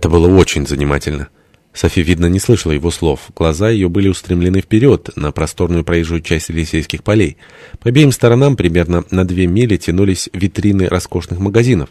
Это было очень занимательно. Софи, видно, не слышала его слов. Глаза ее были устремлены вперед, на просторную проезжую часть Елисейских полей. По обеим сторонам, примерно на две мили, тянулись витрины роскошных магазинов.